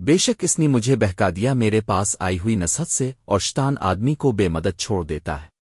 بے شک اس نے مجھے بہکا دیا، میرے پاس آئی ہوئی نصحت سے، اور شتان آدمی کو بے مدد چھوڑ دیتا ہے۔